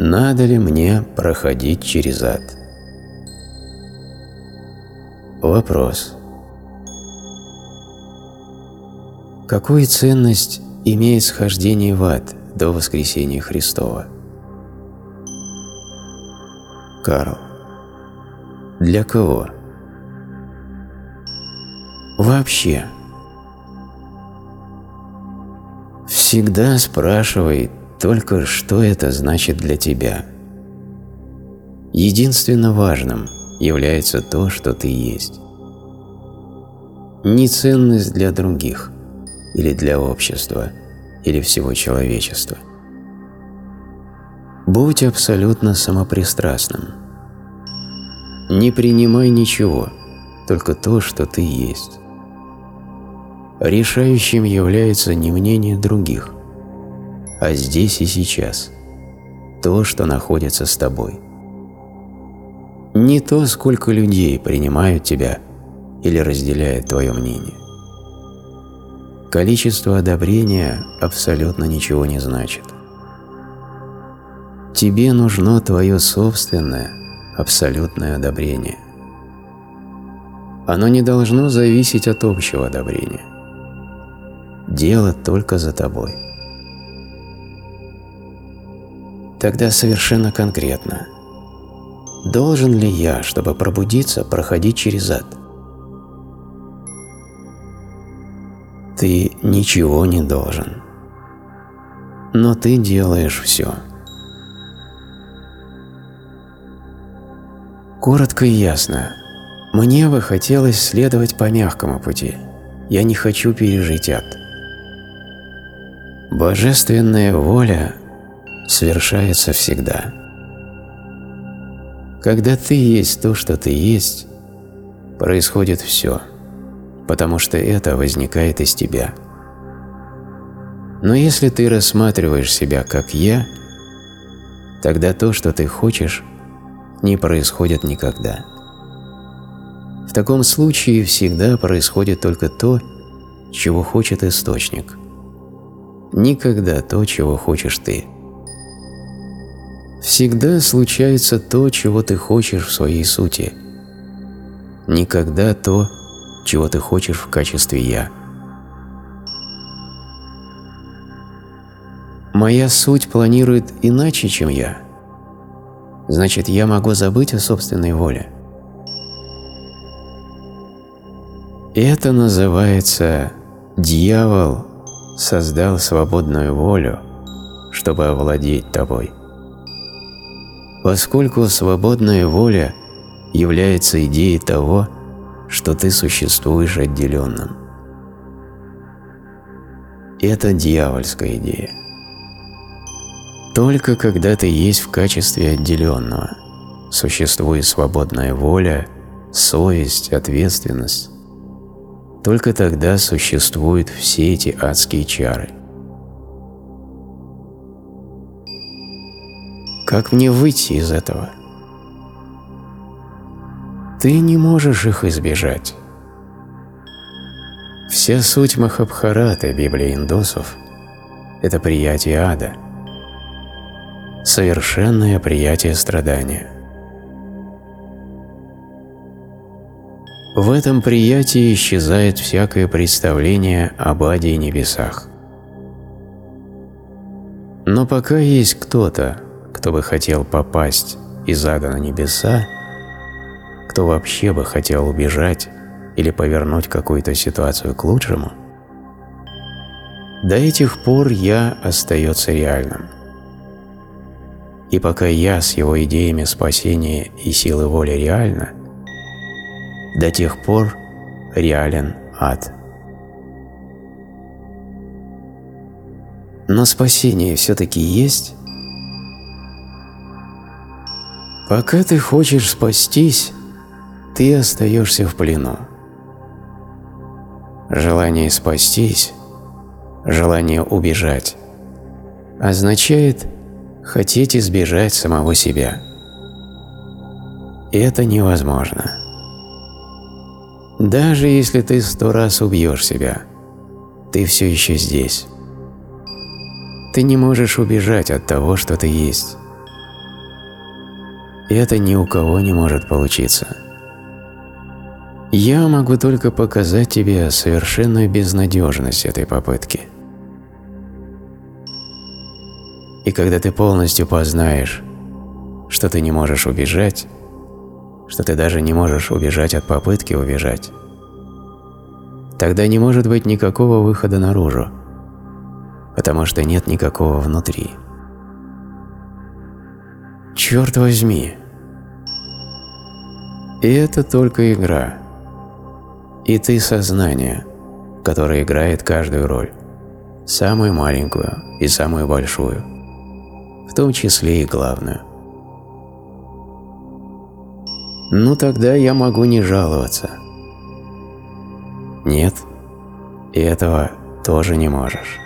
надо ли мне проходить через ад? Вопрос. Какую ценность имеет схождение в ад до воскресения Христова? Карл. Для кого? Вообще. Всегда спрашивай только, что это значит для тебя. Единственно важным является то, что ты есть. Не ценность для других или для общества или всего человечества. Будь абсолютно самопристрастным. Не принимай ничего, только то, что ты есть. Решающим является не мнение других, а здесь и сейчас, то, что находится с тобой. Не то, сколько людей принимают тебя или разделяют твое мнение. Количество одобрения абсолютно ничего не значит. Тебе нужно твое собственное, абсолютное одобрение. Оно не должно зависеть от общего одобрения. Дело только за тобой. Тогда совершенно конкретно. Должен ли я, чтобы пробудиться, проходить через ад? Ты ничего не должен. Но ты делаешь все. Коротко и ясно. Мне бы хотелось следовать по мягкому пути. Я не хочу пережить ад. Божественная воля совершается всегда. Когда ты есть то, что ты есть, происходит все, потому что это возникает из тебя. Но если ты рассматриваешь себя как «я», тогда то, что ты хочешь, не происходит никогда. В таком случае всегда происходит только то, чего хочет источник – никогда то, чего хочешь ты. Всегда случается то, чего ты хочешь в своей сути. Никогда то, чего ты хочешь в качестве «я». Моя суть планирует иначе, чем я. Значит, я могу забыть о собственной воле. Это называется «дьявол создал свободную волю, чтобы овладеть тобой. Поскольку свободная воля является идеей того, что ты существуешь отделенным. Это дьявольская идея. Только когда ты есть в качестве отделенного, существует свободная воля, совесть, ответственность, только тогда существуют все эти адские чары. Как мне выйти из этого? Ты не можешь их избежать. Вся суть Махабхараты Библии индусов – это приятие ада, совершенное приятие страдания – В этом приятии исчезает всякое представление об аде и небесах. Но пока есть кто-то, кто бы хотел попасть из ада на небеса, кто вообще бы хотел убежать или повернуть какую-то ситуацию к лучшему, до этих пор «я» остается реальным. И пока «я» с его идеями спасения и силы воли реально – до тех пор реален ад. Но спасение все-таки есть? Пока ты хочешь спастись, ты остаешься в плену. Желание спастись, желание убежать, означает хотеть избежать самого себя. Это невозможно. Даже если ты сто раз убьешь себя, ты все еще здесь. Ты не можешь убежать от того, что ты есть. Это ни у кого не может получиться. Я могу только показать тебе совершенную безнадежность этой попытки. И когда ты полностью познаешь, что ты не можешь убежать, что ты даже не можешь убежать от попытки убежать, тогда не может быть никакого выхода наружу, потому что нет никакого внутри. Черт возьми! И это только игра. И ты сознание, которое играет каждую роль, самую маленькую и самую большую, в том числе и главную. Ну тогда я могу не жаловаться. Нет, и этого тоже не можешь.